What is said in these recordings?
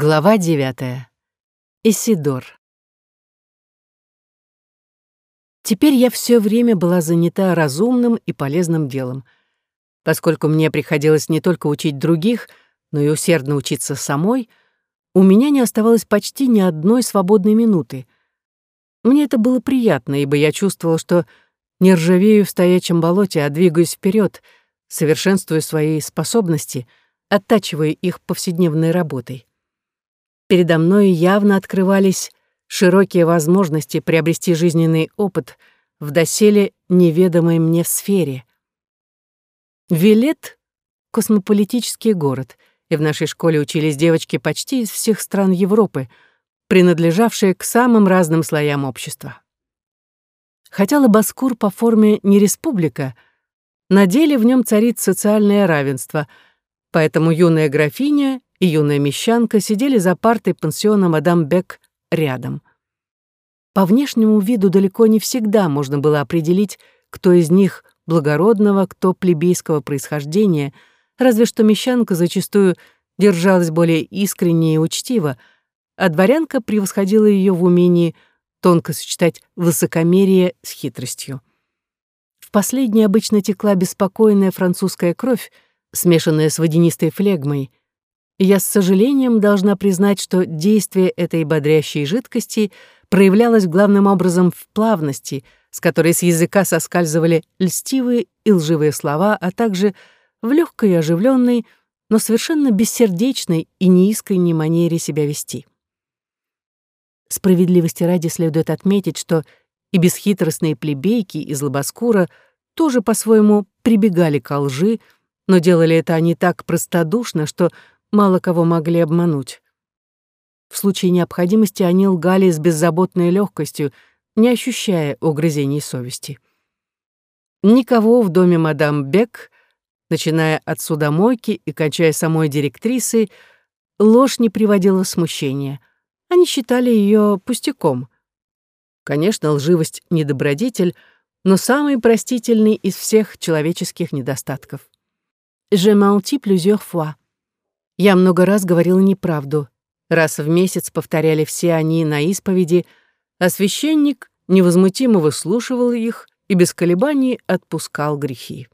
Глава девятая. Исидор. Теперь я все время была занята разумным и полезным делом. Поскольку мне приходилось не только учить других, но и усердно учиться самой, у меня не оставалось почти ни одной свободной минуты. Мне это было приятно, ибо я чувствовала, что не ржавею в стоячем болоте, а двигаюсь вперед, совершенствуя свои способности, оттачивая их повседневной работой. Передо мной явно открывались широкие возможности приобрести жизненный опыт в доселе неведомой мне сфере. Вилет — космополитический город, и в нашей школе учились девочки почти из всех стран Европы, принадлежавшие к самым разным слоям общества. Хотя Лабаскур по форме не республика, на деле в нем царит социальное равенство, поэтому юная графиня и юная мещанка сидели за партой пансиона мадам Бек рядом. По внешнему виду далеко не всегда можно было определить, кто из них благородного, кто плебейского происхождения, разве что мещанка зачастую держалась более искренне и учтиво, а дворянка превосходила ее в умении тонко сочетать высокомерие с хитростью. В последней обычно текла беспокойная французская кровь, смешанная с водянистой флегмой, я с сожалением должна признать, что действие этой бодрящей жидкости проявлялось главным образом в плавности, с которой с языка соскальзывали льстивые и лживые слова, а также в легкой и оживленной, но совершенно бессердечной и неискренней манере себя вести. Справедливости ради следует отметить, что и бесхитростные плебейки из Лобоскура тоже по-своему прибегали к лжи, но делали это они так простодушно, что мало кого могли обмануть. В случае необходимости они лгали с беззаботной легкостью, не ощущая угрызений совести. Никого в доме мадам Бек, начиная от судомойки и кончая самой директрисой, ложь не приводила в смущение. Они считали ее пустяком. Конечно, лживость — недобродетель, но самый простительный из всех человеческих недостатков. «Je menti plusieurs fois», я много раз говорила неправду. Раз в месяц повторяли все они на исповеди, а священник невозмутимо выслушивал их и без колебаний отпускал грехи.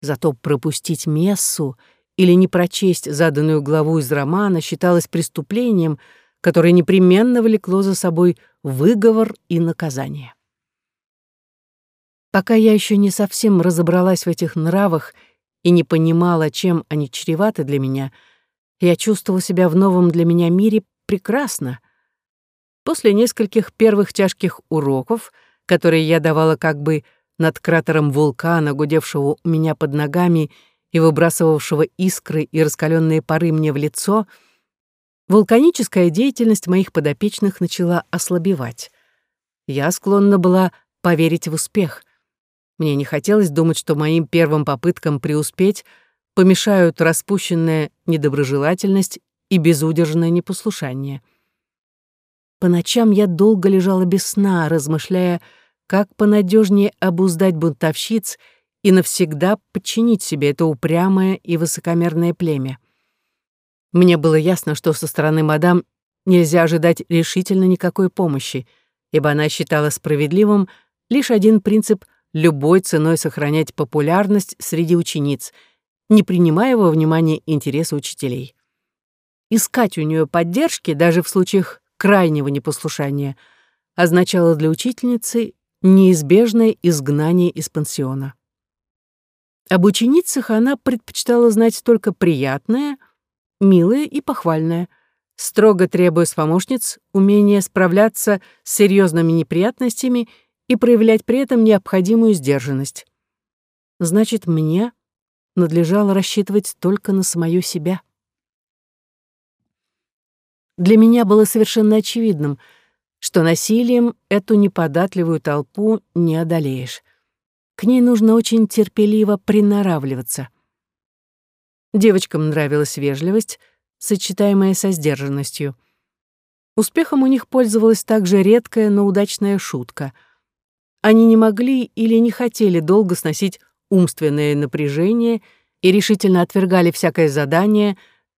Зато пропустить мессу или не прочесть заданную главу из романа считалось преступлением, которое непременно влекло за собой выговор и наказание. Пока я еще не совсем разобралась в этих нравах и не понимала, чем они чреваты для меня, я чувствовала себя в новом для меня мире прекрасно. После нескольких первых тяжких уроков, которые я давала как бы над кратером вулкана, гудевшего у меня под ногами и выбрасывавшего искры и раскаленные пары мне в лицо, вулканическая деятельность моих подопечных начала ослабевать. Я склонна была поверить в успех — мне не хотелось думать, что моим первым попыткам преуспеть помешают распущенная недоброжелательность и безудержное непослушание. По ночам я долго лежала без сна, размышляя, как понадежнее обуздать бунтовщиц и навсегда подчинить себе это упрямое и высокомерное племя. Мне было ясно, что со стороны мадам нельзя ожидать решительно никакой помощи, ибо она считала справедливым лишь один принцип любой ценой сохранять популярность среди учениц, не принимая во внимание интересы учителей. Искать у нее поддержки даже в случаях крайнего непослушания означало для учительницы неизбежное изгнание из пансиона. Об ученицах она предпочитала знать только приятное, милое и похвальное, строго требуя с помощниц умения справляться с серьезными неприятностями и проявлять при этом необходимую сдержанность. Значит, мне надлежало рассчитывать только на самую себя. Для меня было совершенно очевидным, что насилием эту неподатливую толпу не одолеешь. К ней нужно очень терпеливо приноравливаться. Девочкам нравилась вежливость, сочетаемая со сдержанностью. Успехом у них пользовалась также редкая, но удачная шутка — они не могли или не хотели долго сносить умственное напряжение и решительно отвергали всякое задание,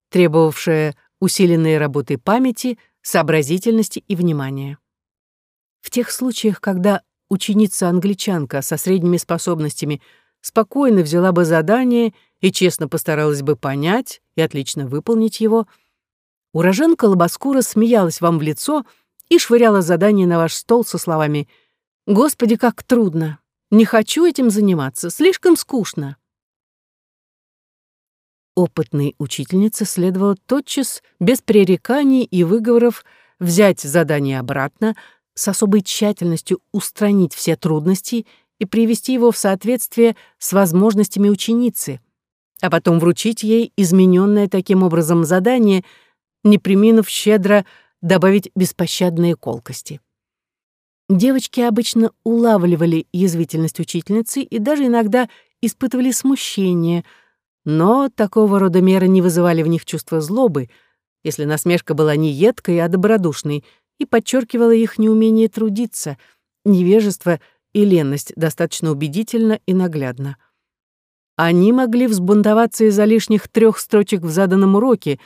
требовавшее усиленной работой памяти, сообразительности и внимания. В тех случаях, когда ученица-англичанка со средними способностями спокойно взяла бы задание и честно постаралась бы понять и отлично выполнить его, уроженка Лобоскура смеялась вам в лицо и швыряла задание на ваш стол со словами «Господи, как трудно! Не хочу этим заниматься, слишком скучно!» Опытной учительнице следовало тотчас, без пререканий и выговоров, взять задание обратно, с особой тщательностью устранить все трудности и привести его в соответствие с возможностями ученицы, а потом вручить ей измененное таким образом задание, не приминув щедро добавить беспощадные колкости. Девочки обычно улавливали язвительность учительницы и даже иногда испытывали смущение — но такого рода меры не вызывали в них чувства злобы, если насмешка была не едкой, а добродушной, и подчеркивала их неумение трудиться, невежество и ленность достаточно убедительно и наглядно. Они могли взбунтоваться из-за лишних трех строчек в заданном уроке,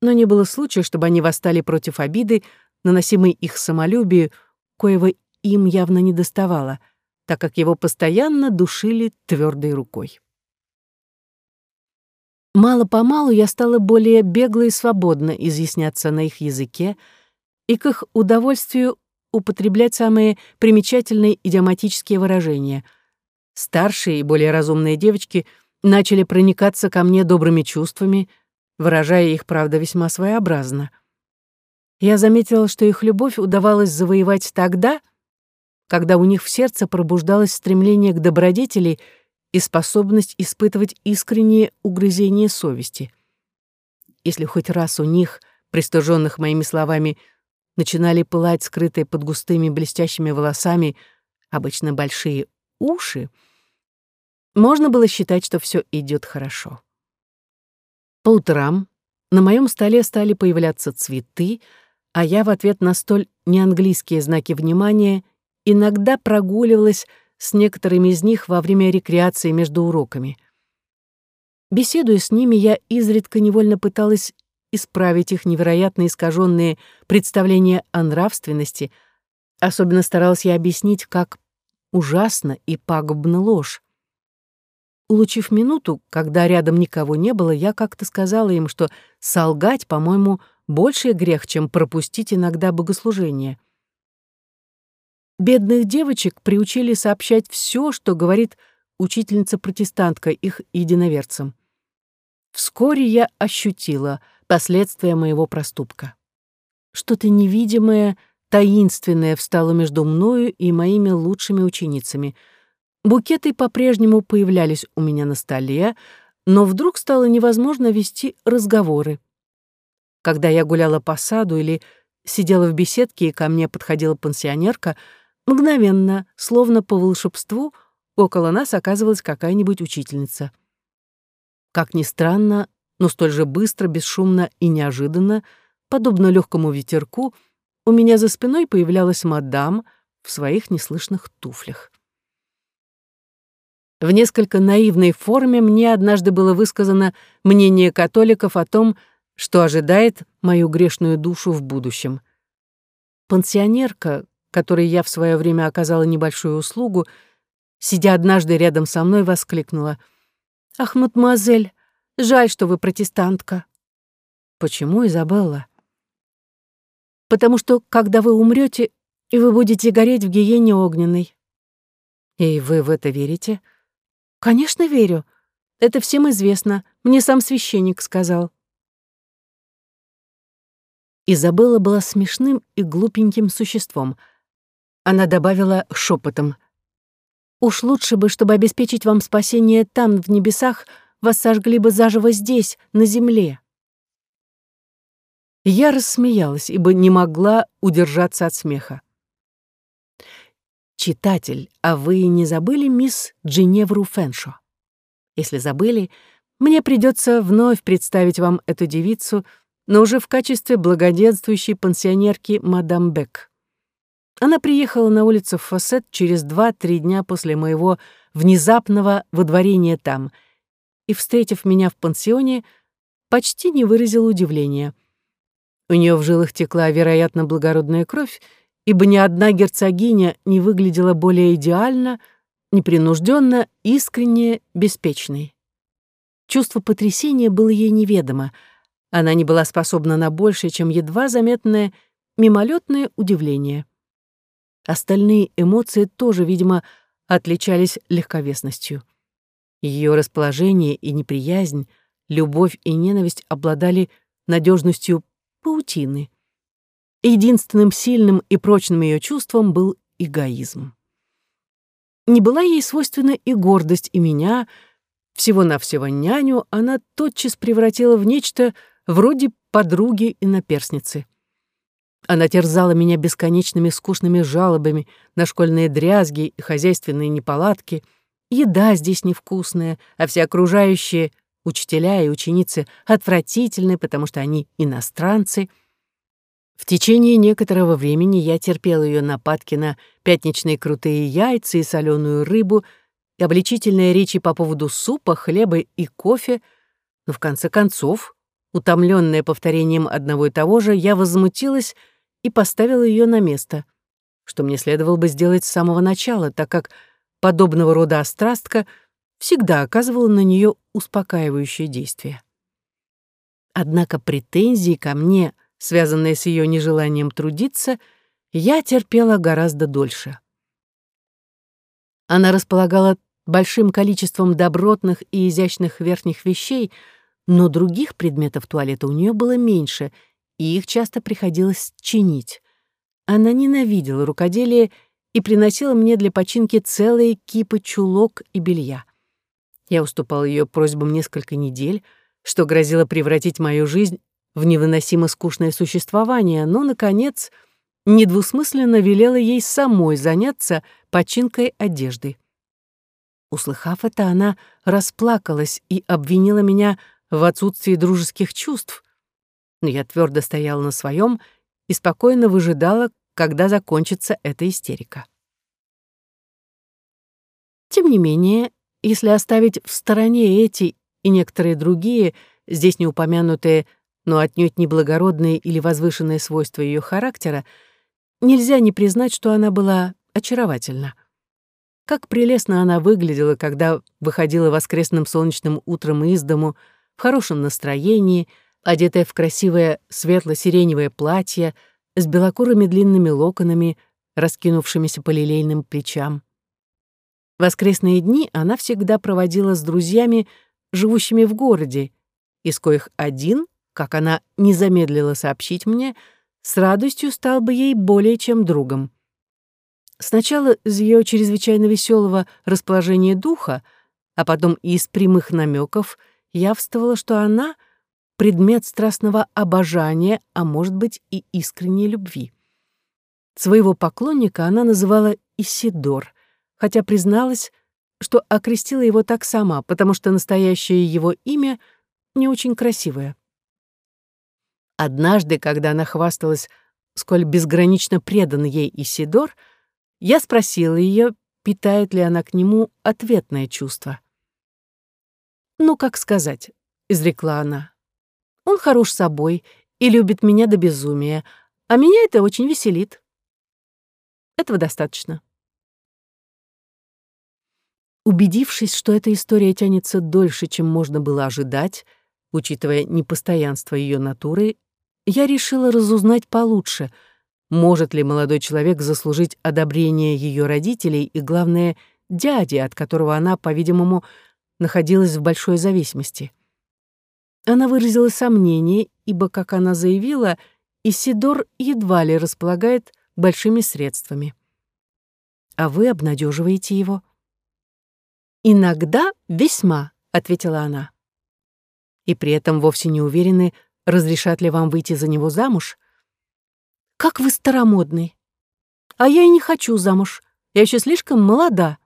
но не было случая, чтобы они восстали против обиды, наносимой их самолюбию, коего им явно не доставало, так как его постоянно душили твердой рукой. Мало-помалу я стала более бегло и свободно изъясняться на их языке и к их удовольствию употреблять самые примечательные идиоматические выражения. Старшие и более разумные девочки начали проникаться ко мне добрыми чувствами, выражая их, правда, весьма своеобразно. Я заметила, что их любовь удавалось завоевать тогда, когда у них в сердце пробуждалось стремление к добродетели — и способность испытывать искреннее угрызение совести. Если хоть раз у них, пристыженных моими словами, начинали пылать скрытые под густыми блестящими волосами обычно большие уши, можно было считать, что все идет хорошо. По утрам на моем столе стали появляться цветы, а я в ответ на столь неанглийские знаки внимания иногда прогуливалась с некоторыми из них во время рекреации между уроками. Беседуя с ними, я изредка невольно пыталась исправить их невероятно искаженные представления о нравственности, особенно старалась я объяснить, как ужасно и пагубна ложь. Улучив минуту, когда рядом никого не было, я как-то сказала им, что солгать, по-моему, больший грех, чем пропустить иногда богослужение. Бедных девочек приучили сообщать все, что говорит учительница-протестантка их единоверцам. Вскоре я ощутила последствия моего проступка. Что-то невидимое, таинственное встало между мною и моими лучшими ученицами. Букеты по-прежнему появлялись у меня на столе, но вдруг стало невозможно вести разговоры. Когда я гуляла по саду или сидела в беседке, и ко мне подходила пансионерка — Мгновенно, словно по волшебству, около нас оказывалась какая-нибудь учительница. Как ни странно, но столь же быстро, бесшумно и неожиданно, подобно легкому ветерку, у меня за спиной появлялась мадам в своих неслышных туфлях. В несколько наивной форме мне однажды было высказано мнение католиков о том, что ожидает мою грешную душу в будущем. Пансионерка, которой я в свое время оказала небольшую услугу, сидя однажды рядом со мной, воскликнула. «Ах, мадемуазель, жаль, что вы протестантка». «Почему, Изабелла?» «Потому что, когда вы умрете, и вы будете гореть в гиене огненной». «И вы в это верите?» «Конечно, верю. Это всем известно. Мне сам священник сказал». Изабелла была смешным и глупеньким существом — она добавила шепотом. «Уж лучше бы, чтобы обеспечить вам спасение там, в небесах, вас сожгли бы заживо здесь, на земле». Я рассмеялась, ибо не могла удержаться от смеха. «Читатель, а вы не забыли мисс Джиневру Фэншо? Если забыли, мне придется вновь представить вам эту девицу, но уже в качестве благоденствующей пансионерки мадам Бек. Она приехала на улицу Фоссет через два-три дня после моего внезапного водворения там и, встретив меня в пансионе, почти не выразила удивления. У нее в жилах текла, вероятно, благородная кровь, ибо ни одна герцогиня не выглядела более идеально, непринужденно, искренне, беспечной. Чувство потрясения было ей неведомо. Она не была способна на большее, чем едва заметное мимолетное удивление. Остальные эмоции тоже, видимо, отличались легковесностью. Ее расположение и неприязнь, любовь и ненависть обладали надежностью паутины. Единственным сильным и прочным ее чувством был эгоизм. Не была ей свойственна и гордость, и меня, всего-навсего няню, она тотчас превратила в нечто вроде подруги и наперсницы. Она терзала меня бесконечными скучными жалобами на школьные дрязги и хозяйственные неполадки. Еда здесь невкусная, а все окружающие учителя и ученицы отвратительны, потому что они иностранцы. В течение некоторого времени я терпел ее нападки на пятничные крутые яйца и соленую рыбу и обличительные речи по поводу супа, хлеба и кофе, но в конце концов, утомленная повторением одного и того же, я возмутилась и поставила ее на место, что мне следовало бы сделать с самого начала, так как подобного рода острастка всегда оказывала на нее успокаивающее действие. Однако претензии ко мне, связанные с ее нежеланием трудиться, я терпела гораздо дольше. Она располагала большим количеством добротных и изящных верхних вещей, но других предметов туалета у нее было меньше — и их часто приходилось чинить. Она ненавидела рукоделие и приносила мне для починки целые кипы чулок и белья. Я уступал ее просьбам несколько недель, что грозило превратить мою жизнь в невыносимо скучное существование, но, наконец, недвусмысленно велела ей самой заняться починкой одежды. Услыхав это, она расплакалась и обвинила меня в отсутствии дружеских чувств, но я твердо стояла на своем и спокойно выжидала, когда закончится эта истерика. Тем не менее, если оставить в стороне эти и некоторые другие, здесь не упомянутые, но отнюдь неблагородные или возвышенные свойства ее характера, нельзя не признать, что она была очаровательна. Как прелестно она выглядела, когда выходила воскресным солнечным утром из дому, в хорошем настроении — одетая в красивое светло-сиреневое платье с белокурыми длинными локонами, раскинувшимися по лилейным плечам. Воскресные дни она всегда проводила с друзьями, живущими в городе, из коих один, как она не замедлила сообщить мне, с радостью стал бы ей более чем другом. Сначала из ее чрезвычайно веселого расположения духа, а потом и из прямых намеков явствовала, что она — предмет страстного обожания, а может быть и искренней любви. Своего поклонника она называла Исидор, хотя призналась, что окрестила его так сама, потому что настоящее его имя не очень красивое. Однажды, когда она хвасталась, сколь безгранично предан ей Исидор, я спросила ее, питает ли она к нему ответное чувство. «Ну, как сказать», — изрекла она, он хорош собой и любит меня до безумия, а меня это очень веселит. Этого достаточно. Убедившись, что эта история тянется дольше, чем можно было ожидать, учитывая непостоянство ее натуры, я решила разузнать получше, может ли молодой человек заслужить одобрение ее родителей и, главное, дяди, от которого она, по-видимому, находилась в большой зависимости. Она выразила сомнение, ибо, как она заявила, Исидор едва ли располагает большими средствами. А вы обнадеживаете его. «Иногда весьма», — ответила она. «И при этом вовсе не уверены, разрешат ли вам выйти за него замуж?» «Как вы старомодный!» «А я и не хочу замуж. Я еще слишком молода».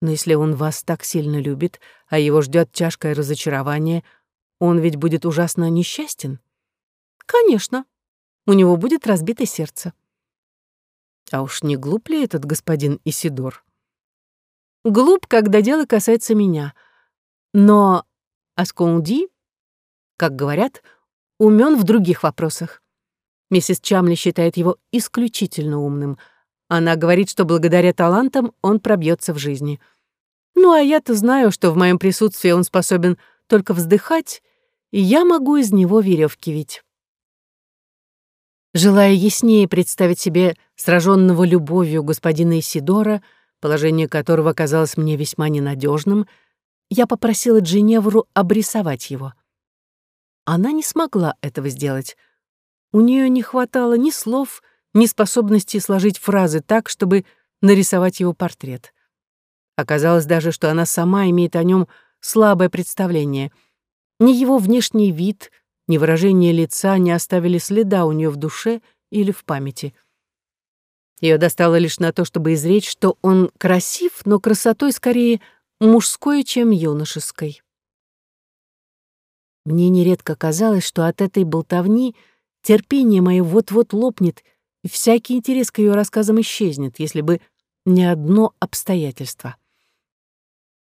«Но если он вас так сильно любит, а его ждет тяжкое разочарование, он ведь будет ужасно несчастен. Конечно, у него будет разбито сердце. А уж не глуп ли этот господин Исидор? Глуп, когда дело касается меня. Но Асконди, как говорят, умен в других вопросах. Миссис Чамли считает его исключительно умным. Она говорит, что благодаря талантам он пробьется в жизни. Ну, а я-то знаю, что в моем присутствии он способен только вздыхать, и я могу из него веревки вить. Желая яснее представить себе сраженного любовью господина Исидора, положение которого казалось мне весьма ненадежным, я попросила Джиневру обрисовать его. Она не смогла этого сделать. У нее не хватало ни слов, ни способности сложить фразы так, чтобы нарисовать его портрет. Оказалось даже, что она сама имеет о нем слабое представление. Ни его внешний вид, ни выражение лица не оставили следа у нее в душе или в памяти. Ее достало лишь на то, чтобы изречь, что он красив, но красотой скорее мужской, чем юношеской. Мне нередко казалось, что от этой болтовни терпение мое вот-вот лопнет, всякий интерес к ее рассказам исчезнет, если бы не одно обстоятельство.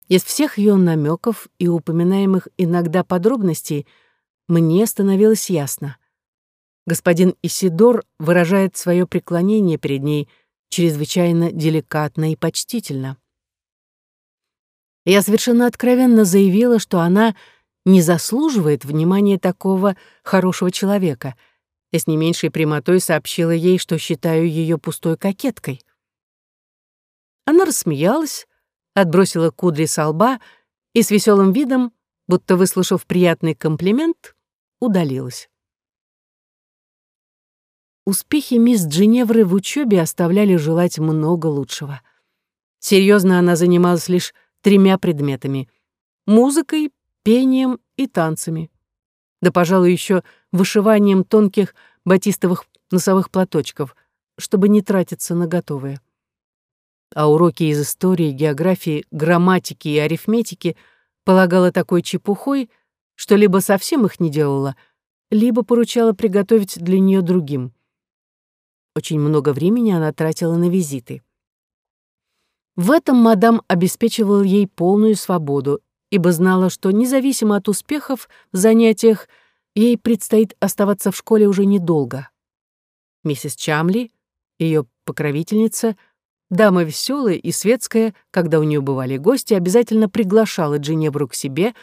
Из всех ее намеков и упоминаемых иногда подробностей мне становилось ясно. Господин Исидор выражает свое преклонение перед ней чрезвычайно деликатно и почтительно. Я совершенно откровенно заявила, что она не заслуживает внимания такого хорошего человека, и с не меньшей прямотой сообщила ей, что считаю ее пустой кокеткой. Она рассмеялась, отбросила кудри со лба и с веселым видом, будто выслушав приятный комплимент, удалилась. Успехи мисс Джиневры в учебе оставляли желать много лучшего. Серьезно она занималась лишь тремя предметами — музыкой, пением и танцами. Да, пожалуй, еще вышиванием тонких батистовых носовых платочков, чтобы не тратиться на готовые. А уроки из истории, географии, грамматики и арифметики полагала такой чепухой, что либо совсем их не делала, либо поручала приготовить для нее другим. Очень много времени она тратила на визиты. В этом мадам обеспечивала ей полную свободу ибо знала, что независимо от успехов в занятиях, ей предстоит оставаться в школе уже недолго. Миссис Чамли, ее покровительница, дама веселая и светская, когда у нее бывали гости, обязательно приглашала Джиневру к себе,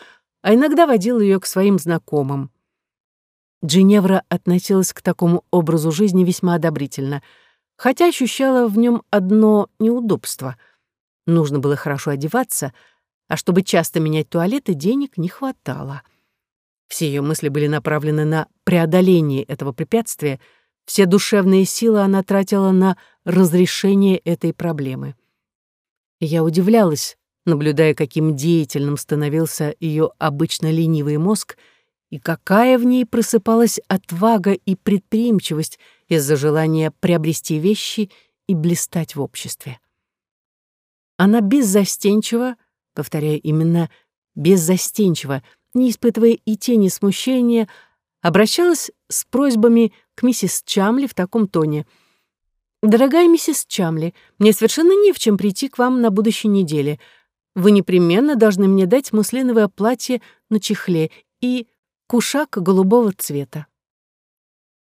а иногда водила ее к своим знакомым. Джиневра относилась к такому образу жизни весьма одобрительно, хотя ощущала в нем одно неудобство. Нужно было хорошо одеваться — а чтобы часто менять туалеты, денег не хватало. Все ее мысли были направлены на преодоление этого препятствия, все душевные силы она тратила на разрешение этой проблемы. Я удивлялась, наблюдая, каким деятельным становился ее обычно ленивый мозг, и какая в ней просыпалась отвага и предприимчивость из-за желания приобрести вещи и блистать в обществе. Она беззастенчиво, повторяю, именно беззастенчиво, не испытывая и тени смущения, обращалась с просьбами к миссис Чамли в таком тоне. «Дорогая миссис Чамли, мне совершенно не в чем прийти к вам на будущей неделе. Вы непременно должны мне дать муслиновое платье на чехле и кушак голубого цвета.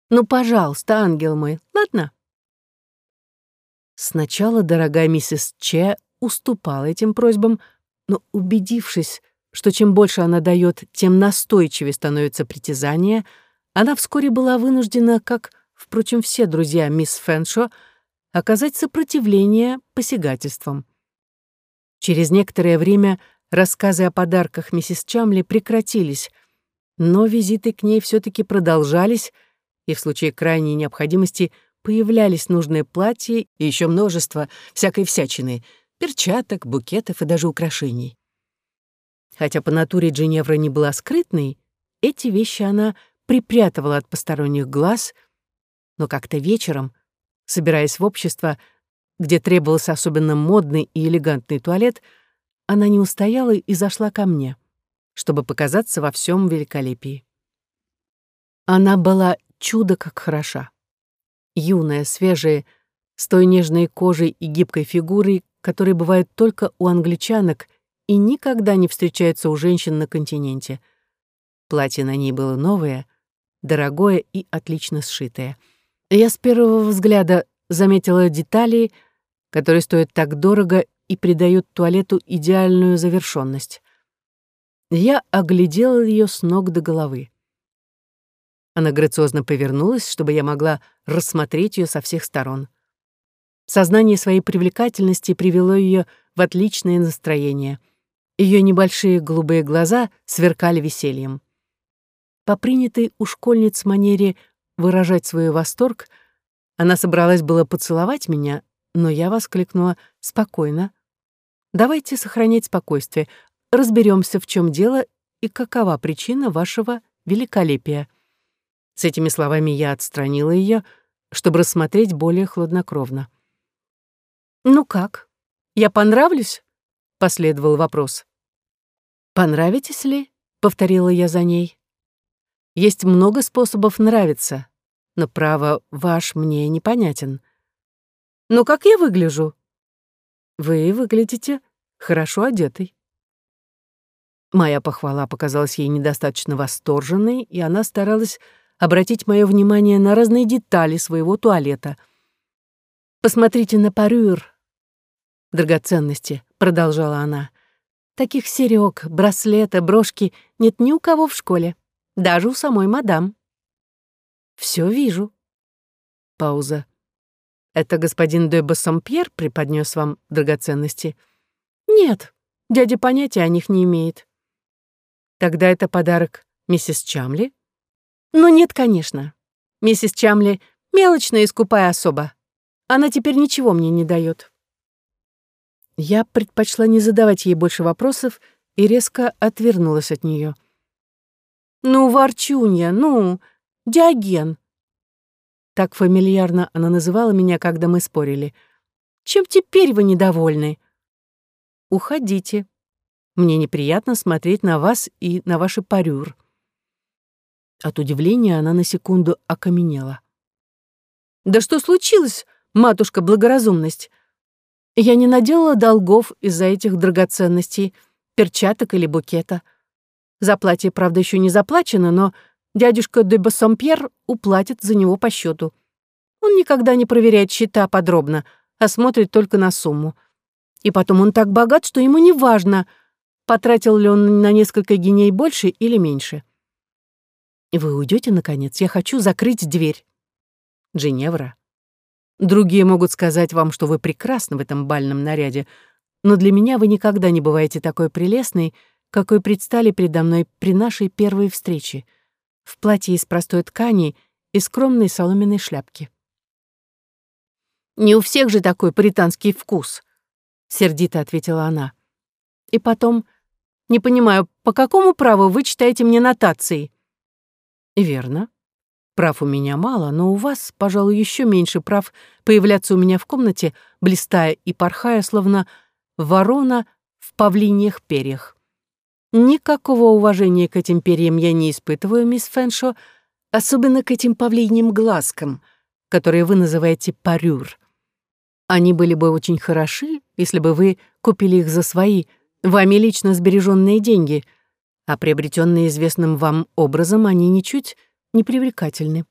Ну, пожалуйста, ангел мой, ладно?» Сначала дорогая миссис Че уступала этим просьбам, но убедившись, что чем больше она дает, тем настойчивее становится притязание, она вскоре была вынуждена, как, впрочем, все друзья мисс Фэншо, оказать сопротивление посягательствам. Через некоторое время рассказы о подарках миссис Чамли прекратились, но визиты к ней все таки продолжались, и в случае крайней необходимости появлялись нужные платья и еще множество всякой всячины — перчаток, букетов и даже украшений. Хотя по натуре Джиневра не была скрытной, эти вещи она припрятывала от посторонних глаз, но как-то вечером, собираясь в общество, где требовался особенно модный и элегантный туалет, она не устояла и зашла ко мне, чтобы показаться во всем великолепии. Она была чудо как хороша. Юная, свежая, с той нежной кожей и гибкой фигурой, которые бывают только у англичанок и никогда не встречаются у женщин на континенте. Платье на ней было новое, дорогое и отлично сшитое. Я с первого взгляда заметила детали, которые стоят так дорого и придают туалету идеальную завершенность. Я оглядела ее с ног до головы. Она грациозно повернулась, чтобы я могла рассмотреть ее со всех сторон. Сознание своей привлекательности привело ее в отличное настроение. Ее небольшие голубые глаза сверкали весельем. По принятой у школьниц манере выражать свой восторг, она собралась было поцеловать меня, но я воскликнула «Спокойно. Давайте сохранять спокойствие. Разберемся, в чем дело и какова причина вашего великолепия». С этими словами я отстранила ее, чтобы рассмотреть более хладнокровно. «Ну как? Я понравлюсь?» — последовал вопрос. «Понравитесь ли?» — повторила я за ней. «Есть много способов нравиться, но, право, ваш мне непонятен. Ну, как я выгляжу?» «Вы выглядите хорошо одетой». Моя похвала показалась ей недостаточно восторженной, и она старалась обратить мое внимание на разные детали своего туалета. «Посмотрите на парюр, драгоценности», — продолжала она. «Таких серёг, браслета, брошки нет ни у кого в школе, даже у самой мадам». «Всё вижу». Пауза. «Это господин де Бассомпьер преподнёс вам драгоценности?» «Нет, дядя понятия о них не имеет». «Тогда это подарок миссис Чамли?» Ну нет, конечно. Миссис Чамли — мелочная и скупая особа. Она теперь ничего мне не дает. Я предпочла не задавать ей больше вопросов и резко отвернулась от нее. «Ну, ворчунья, ну, Диоген!» Так фамильярно она называла меня, когда мы спорили. «Чем теперь вы недовольны?» «Уходите. Мне неприятно смотреть на вас и на ваши парюр». От удивления она на секунду окаменела. «Да что случилось, матушка благоразумность? Я не наделала долгов из-за этих драгоценностей, перчаток или букета. За платье, правда, еще не заплачено, но дядюшка де Бассомпьер уплатит за него по счету. Он никогда не проверяет счета подробно, а смотрит только на сумму. И потом он так богат, что ему не важно, потратил ли он на несколько геней больше или меньше. Вы уйдете, наконец? Я хочу закрыть дверь. Джиневра. Другие могут сказать вам, что вы прекрасны в этом бальном наряде, но для меня вы никогда не бываете такой прелестной, какой предстали передо мной при нашей первой встрече, в платье из простой ткани и скромной соломенной шляпке. «Не у всех же такой британский вкус», — сердито ответила она. «И потом, не понимаю, по какому праву вы читаете мне нотации?» Верно. Прав у меня мало, но у вас, пожалуй, еще меньше прав появляться у меня в комнате, блистая и порхая, словно ворона в павлиньих перьях. Никакого уважения к этим перьям я не испытываю, мисс Фэншо, особенно к этим павлиньим глазкам, которые вы называете парюр. Они были бы очень хороши, если бы вы купили их за свои, вами лично сбереженные деньги — а приобретенные известным вам образом они ничуть не привлекательны.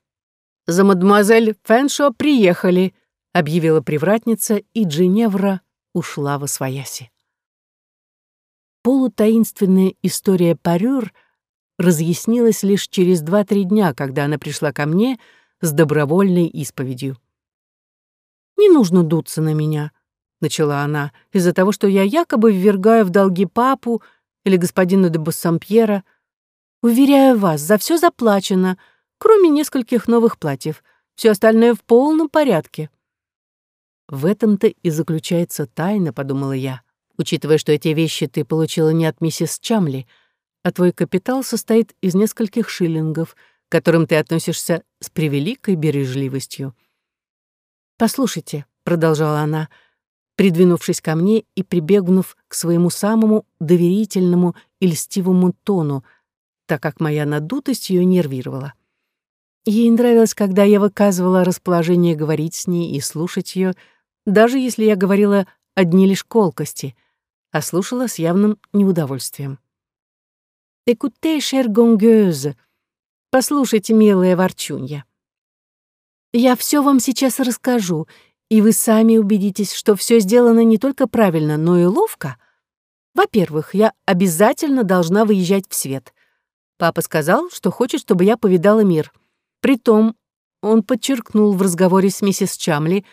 «За мадемуазель Фэншо приехали», — объявила привратница, и Джиневра ушла во свояси. Полутаинственная история Парюр разъяснилась лишь через два-три дня, когда она пришла ко мне с добровольной исповедью. «Не нужно дуться на меня», — начала она, «из-за того, что я якобы ввергаю в долги папу, — или господину де Буссампьера. Уверяю вас, за все заплачено, кроме нескольких новых платьев. Все остальное в полном порядке. В этом-то и заключается тайна, подумала я, учитывая, что эти вещи ты получила не от миссис Чамли, а твой капитал состоит из нескольких шиллингов, к которым ты относишься с превеликой бережливостью. «Послушайте», — продолжала она, — придвинувшись ко мне и прибегнув к своему самому доверительному и льстивому тону, так как моя надутость ее нервировала. Ей нравилось, когда я выказывала расположение говорить с ней и слушать ее, даже если я говорила одни лишь колкости, а слушала с явным неудовольствием. «Écoutez, chère gongueuse», Послушайте, милая ворчунья. Я все вам сейчас расскажу, и вы сами убедитесь, что все сделано не только правильно, но и ловко. Во-первых, я обязательно должна выезжать в свет. Папа сказал, что хочет, чтобы я повидала мир. Притом, он подчеркнул в разговоре с миссис Чамли,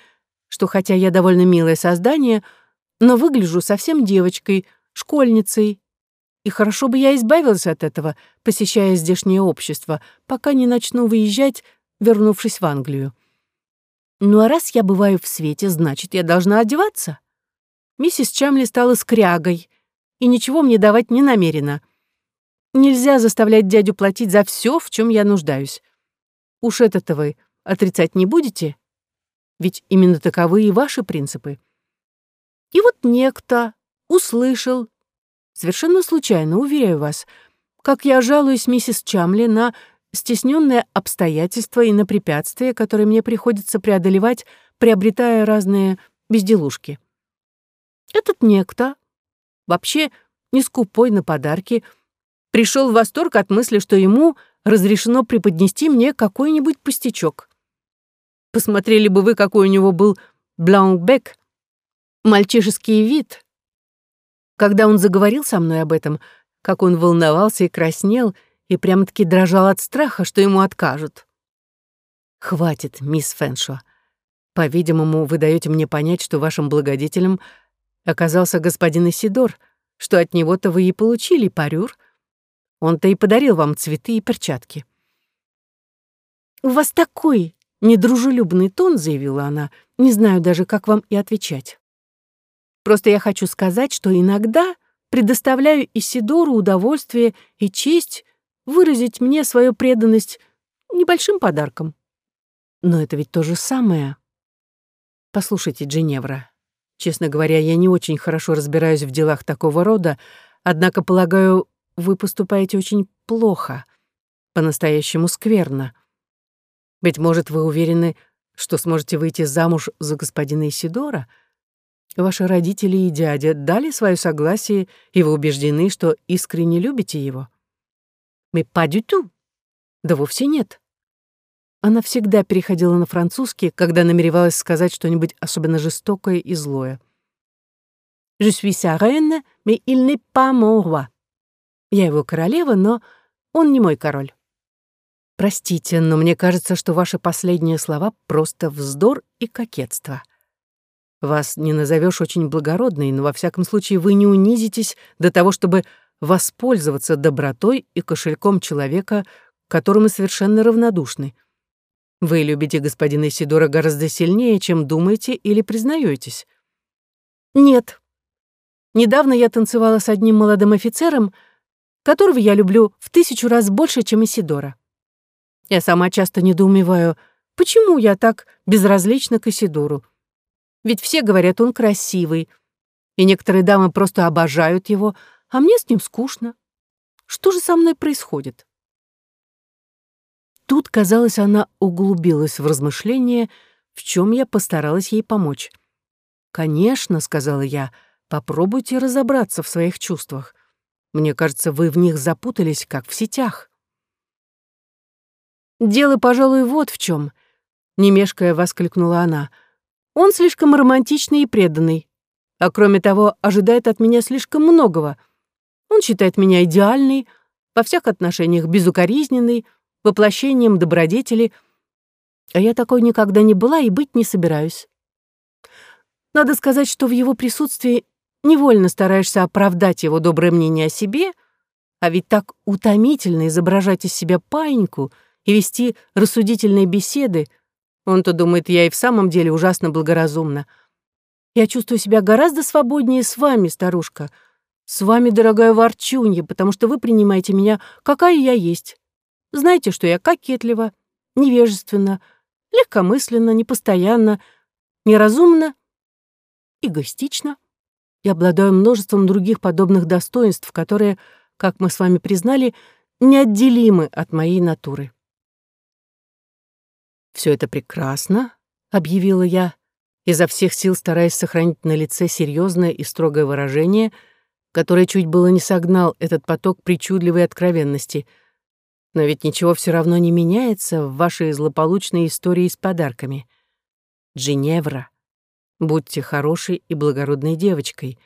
что хотя я довольно милое создание, но выгляжу совсем девочкой, школьницей, и хорошо бы я избавилась от этого, посещая здешнее общество, пока не начну выезжать, вернувшись в Англию. Ну а раз я бываю в свете, значит, я должна одеваться. Миссис Чамли стала скрягой и ничего мне давать не намерена. Нельзя заставлять дядю платить за все, в чем я нуждаюсь. Уж это-то вы отрицать не будете? Ведь именно таковы и ваши принципы. И вот некто услышал, совершенно случайно, уверяю вас, как я жалуюсь миссис Чамли на стесненные обстоятельства и на препятствия, которые мне приходится преодолевать, приобретая разные безделушки. Этот некто, вообще не скупой на подарки, пришел в восторг от мысли, что ему разрешено преподнести мне какой-нибудь пустячок. Посмотрели бы вы, какой у него был бланкбек, мальчишеский вид. Когда он заговорил со мной об этом, как он волновался и краснел, и прямо-таки дрожал от страха, что ему откажут. «Хватит, мисс Фэншо. По-видимому, вы даете мне понять, что вашим благодетелем оказался господин Исидор, что от него-то вы и получили парюр. Он-то и подарил вам цветы и перчатки». «У вас такой недружелюбный тон», — заявила она, — «не знаю даже, как вам и отвечать. Просто я хочу сказать, что иногда предоставляю Исидору удовольствие и честь выразить мне свою преданность небольшим подарком. Но это ведь то же самое. Послушайте, Дженевра, честно говоря, я не очень хорошо разбираюсь в делах такого рода, однако, полагаю, вы поступаете очень плохо, по-настоящему скверно. Быть может, вы уверены, что сможете выйти замуж за господина Исидора? Ваши родители и дядя дали свое согласие, и вы убеждены, что искренне любите его. «Mais pas du tout». «Да вовсе нет». Она всегда переходила на французский, когда намеревалась сказать что-нибудь особенно жестокое и злое. «Je suis sa mais il n'est pas mon roi». «Я его королева, но он не мой король». «Простите, но мне кажется, что ваши последние слова — просто вздор и кокетство. Вас не назовешь очень благородной, но во всяком случае вы не унизитесь до того, чтобы воспользоваться добротой и кошельком человека, которому совершенно равнодушны. Вы любите господина Сидора гораздо сильнее, чем думаете или признаетесь. Нет. Недавно я танцевала с одним молодым офицером, которого я люблю в тысячу раз больше, чем Исидора. Я сама часто недоумеваю, почему я так безразлична к Исидору. Ведь все говорят, он красивый, и некоторые дамы просто обожают его, а мне с ним скучно. Что же со мной происходит? Тут, казалось, она углубилась в размышления, в чем я постаралась ей помочь. «Конечно», — сказала я, — «попробуйте разобраться в своих чувствах. Мне кажется, вы в них запутались, как в сетях». «Дело, пожалуй, вот в чем, немешкая воскликнула она. «Он слишком романтичный и преданный, а кроме того, ожидает от меня слишком многого — он считает меня идеальной, во всех отношениях безукоризненной, воплощением добродетели, а я такой никогда не была и быть не собираюсь. Надо сказать, что в его присутствии невольно стараешься оправдать его доброе мнение о себе, а ведь так утомительно изображать из себя паиньку и вести рассудительные беседы. Он-то думает, я и в самом деле ужасно благоразумна. Я чувствую себя гораздо свободнее с вами, старушка — с вами, дорогая ворчунья, потому что вы принимаете меня, какая я есть. Знаете, что я кокетлива, невежественна, легкомысленно, непостоянно, неразумно, эгоистично и обладаю множеством других подобных достоинств, которые, как мы с вами признали, неотделимы от моей натуры. «Все это прекрасно», — объявила я, изо всех сил стараясь сохранить на лице серьезное и строгое выражение — который чуть было не согнал этот поток причудливой откровенности. Но ведь ничего все равно не меняется в вашей злополучной истории с подарками. Джиневра, будьте хорошей и благородной девочкой,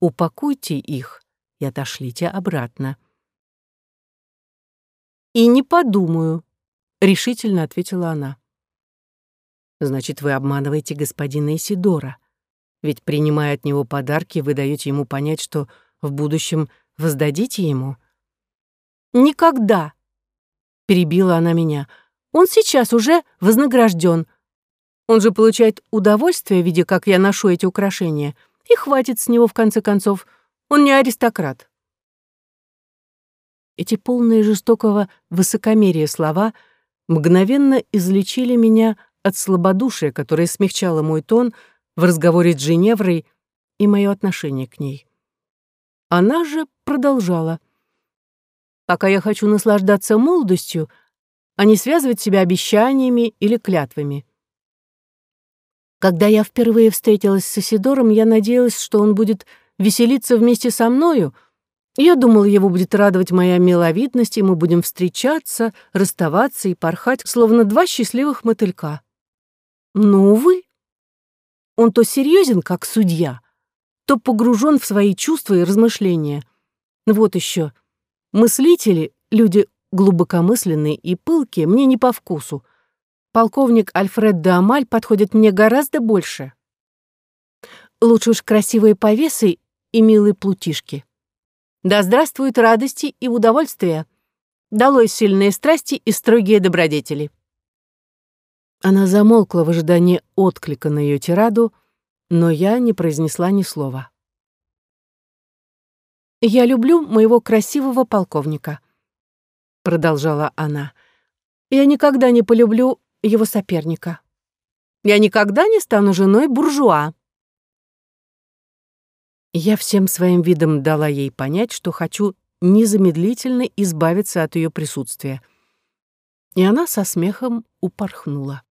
упакуйте их и отошлите обратно. «И не подумаю», — решительно ответила она. «Значит, вы обманываете господина Исидора. Ведь, принимая от него подарки, вы даете ему понять, что в будущем воздадите ему». «Никогда», — перебила она меня. «Он сейчас уже вознагражден. Он же получает удовольствие, видя, как я ношу эти украшения. И хватит с него, в конце концов. Он не аристократ». Эти полные жестокого высокомерия слова мгновенно излечили меня от слабодушия, которое смягчало мой тон в разговоре с Женеврой и мое отношение к ней. Она же продолжала пока я хочу наслаждаться молодостью, а не связывать себя обещаниями или клятвами. Когда я впервые встретилась с Исидором, я надеялась, что он будет веселиться вместе со мною. Я думала, его будет радовать моя миловидность, и мы будем встречаться, расставаться и порхать, словно два счастливых мотылька. Но, увы, он то серьезен, как судья, то погружен в свои чувства и размышления. Вот еще — Мыслители, люди глубокомысленные и пылкие, мне не по вкусу. Полковник Альфред де Амаль подходит мне гораздо больше. Лучше уж красивые повесы и милые плутишки. Да здравствуют радости и удовольствия. Долой сильные страсти и строгие добродетели. Она замолкла в ожидании отклика на ее тираду, но я не произнесла ни слова. «Я люблю моего красивого полковника», — продолжала она. «Я никогда не полюблю его соперника. Я никогда не стану женой буржуа». Я всем своим видом дала ей понять, что хочу незамедлительно избавиться от ее присутствия. И она со смехом упорхнула.